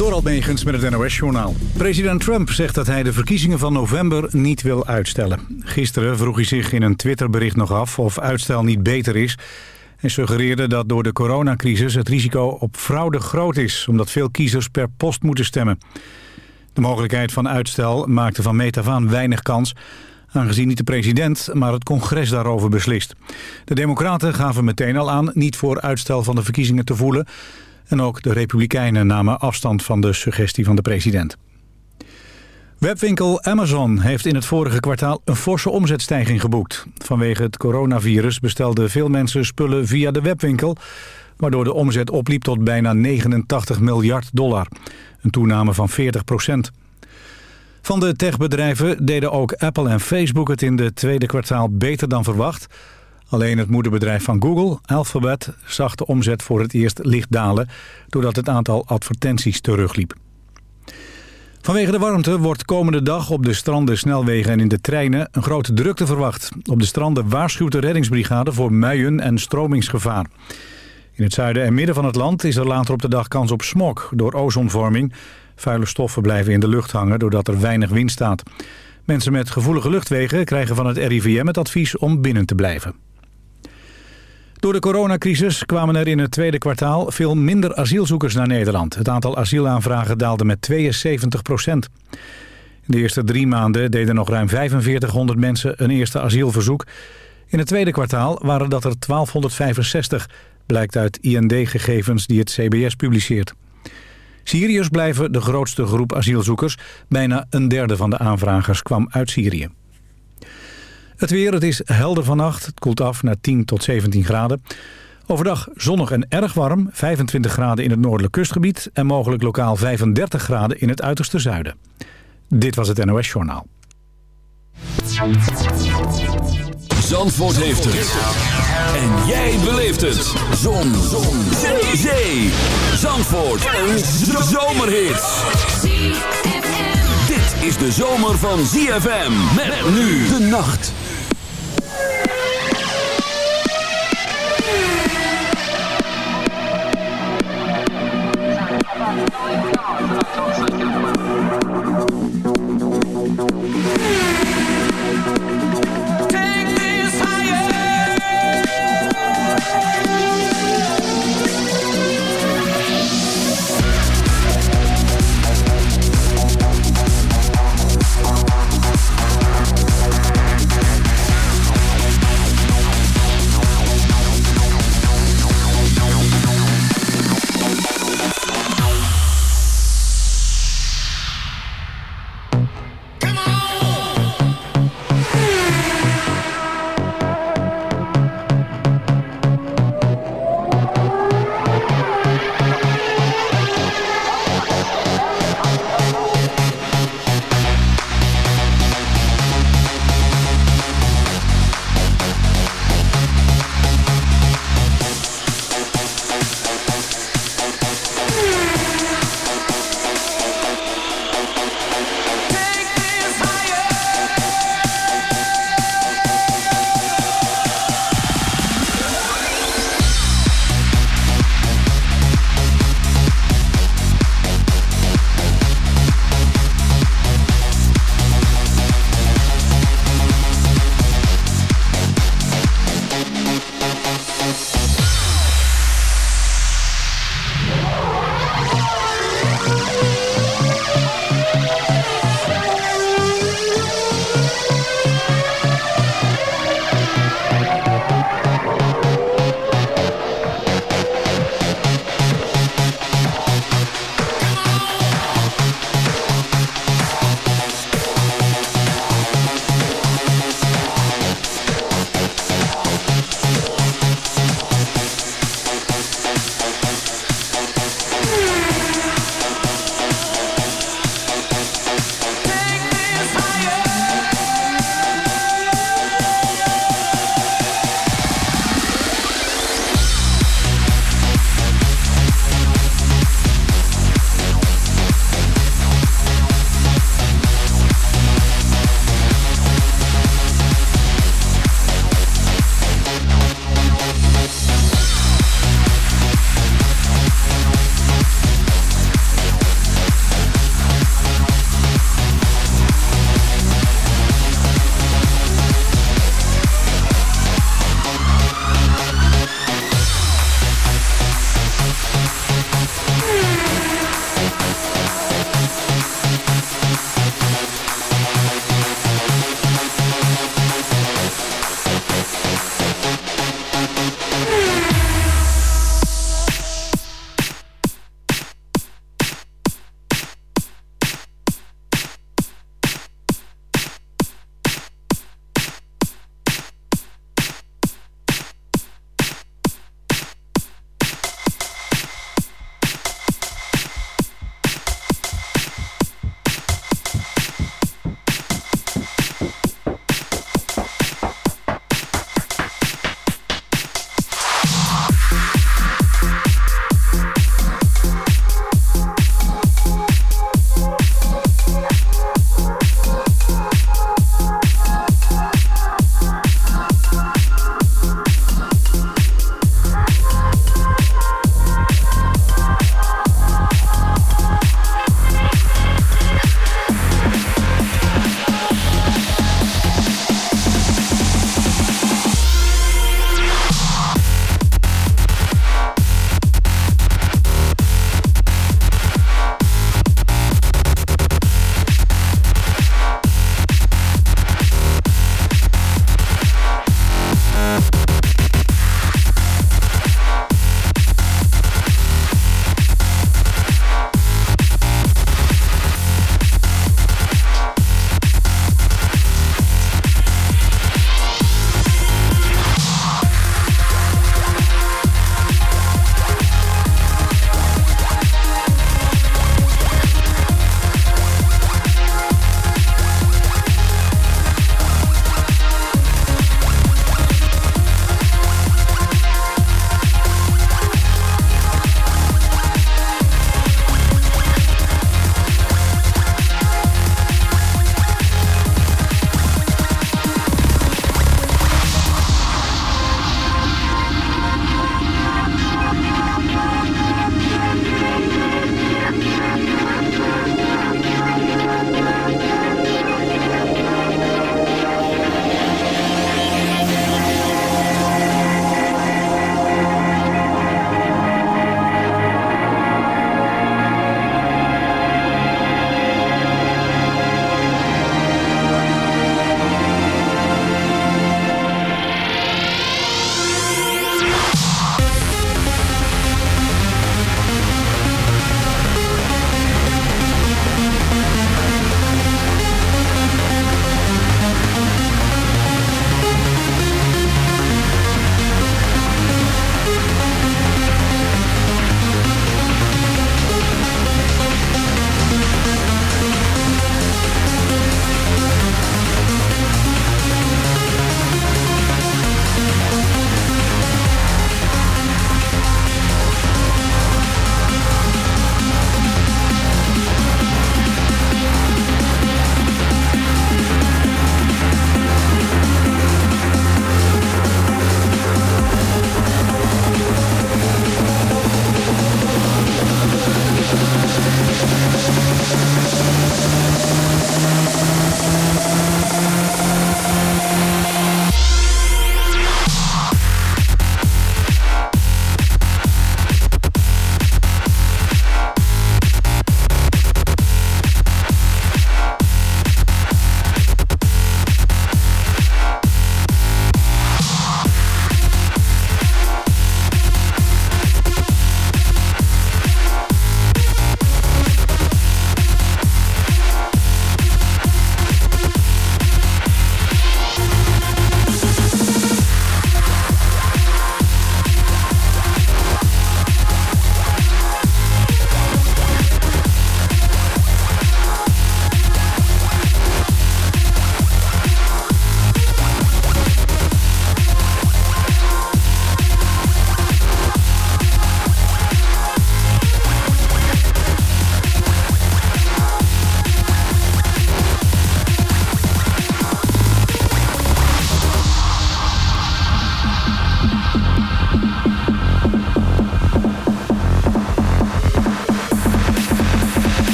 Door Almegens met het NOS-journaal. President Trump zegt dat hij de verkiezingen van november niet wil uitstellen. Gisteren vroeg hij zich in een Twitterbericht nog af of uitstel niet beter is... en suggereerde dat door de coronacrisis het risico op fraude groot is... omdat veel kiezers per post moeten stemmen. De mogelijkheid van uitstel maakte van meet af aan weinig kans... aangezien niet de president, maar het congres daarover beslist. De democraten gaven meteen al aan niet voor uitstel van de verkiezingen te voelen... en ook de republikeinen namen afstand van de suggestie van de president. Webwinkel Amazon heeft in het vorige kwartaal een forse omzetstijging geboekt. Vanwege het coronavirus bestelden veel mensen spullen via de webwinkel... waardoor de omzet opliep tot bijna 89 miljard dollar. Een toename van 40 procent. Van de techbedrijven deden ook Apple en Facebook het in de tweede kwartaal beter dan verwacht. Alleen het moederbedrijf van Google, Alphabet, zag de omzet voor het eerst licht dalen... doordat het aantal advertenties terugliep. Vanwege de warmte wordt komende dag op de stranden, snelwegen en in de treinen een grote drukte verwacht. Op de stranden waarschuwt de reddingsbrigade voor muien en stromingsgevaar. In het zuiden en midden van het land is er later op de dag kans op smog door ozonvorming. Vuile stoffen blijven in de lucht hangen doordat er weinig wind staat. Mensen met gevoelige luchtwegen krijgen van het RIVM het advies om binnen te blijven. Door de coronacrisis kwamen er in het tweede kwartaal veel minder asielzoekers naar Nederland. Het aantal asielaanvragen daalde met 72 procent. In de eerste drie maanden deden nog ruim 4500 mensen een eerste asielverzoek. In het tweede kwartaal waren dat er 1265, blijkt uit IND-gegevens die het CBS publiceert. Syriërs blijven de grootste groep asielzoekers. Bijna een derde van de aanvragers kwam uit Syrië. Het weer, het is helder vannacht. Het koelt af naar 10 tot 17 graden. Overdag zonnig en erg warm. 25 graden in het noordelijk kustgebied... en mogelijk lokaal 35 graden in het uiterste zuiden. Dit was het NOS Journaal. Zandvoort heeft het. En jij beleeft het. Zon. Zon. Zee. Zee. Zandvoort. Een zomerhit. Dit is de zomer van ZFM. Met nu de nacht. Thank you.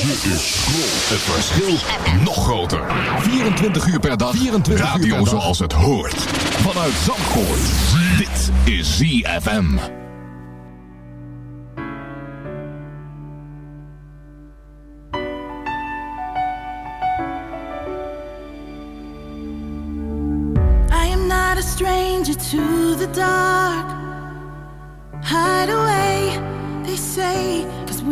hier is groot. Het verschil nog groter. 24 uur per dag. 24 Radio uur zoals het hoort. Vanuit Zandvoort. Dit is ZFM. I am not a stranger to the dark.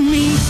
me.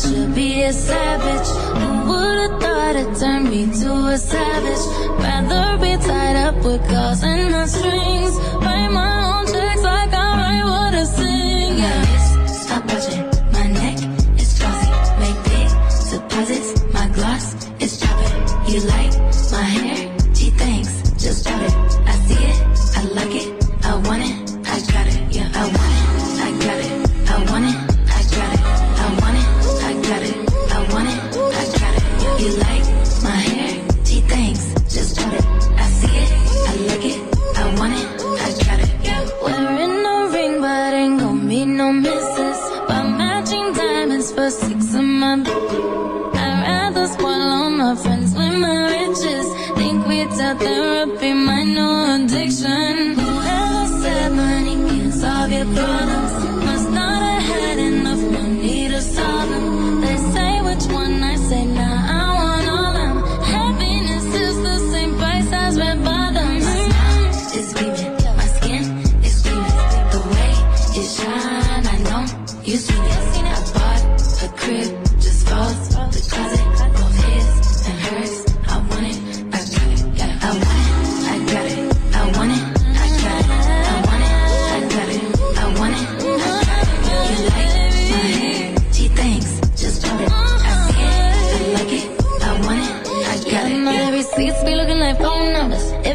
should be a savage. Who would've thought it turned me to a savage? Rather be tied up with cause and not.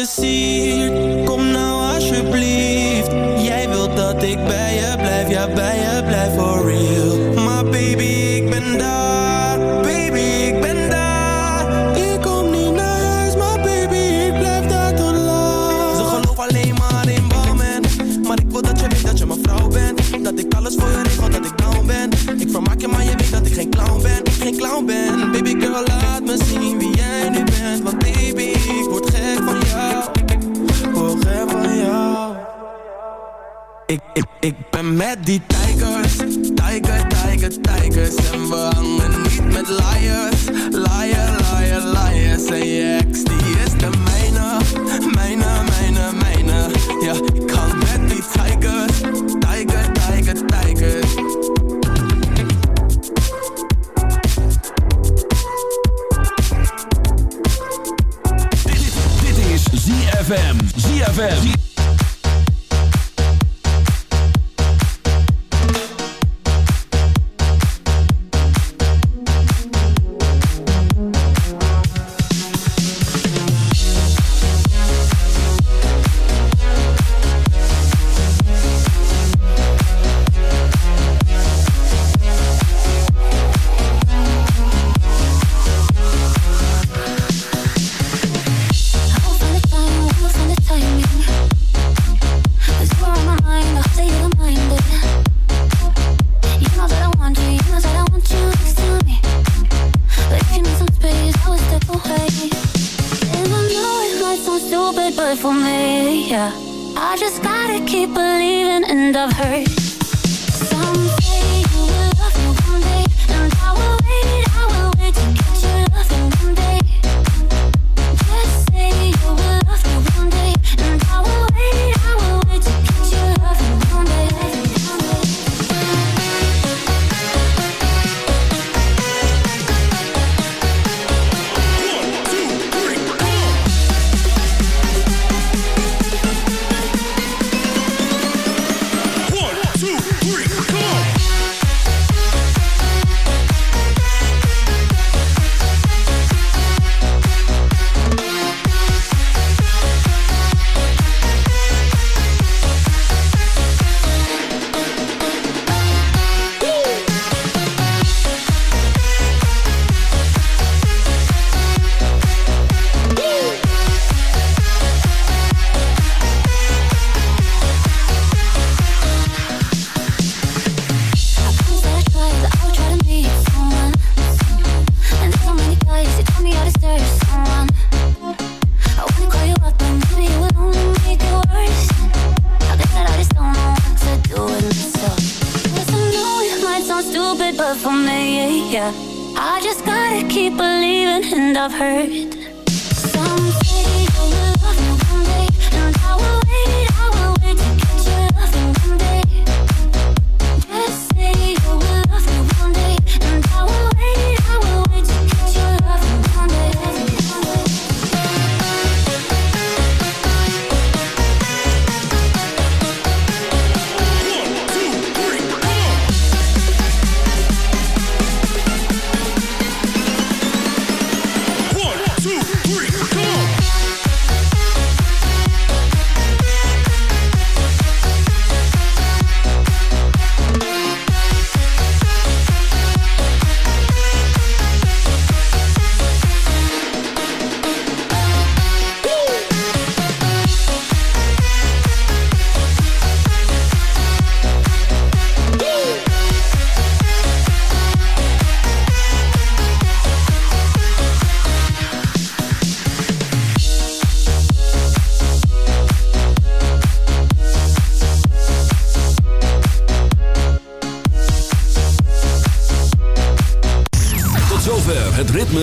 je Kom nou alsjeblieft. Jij wilt dat ik bij je blijf, ja bij je blijf for real. VEM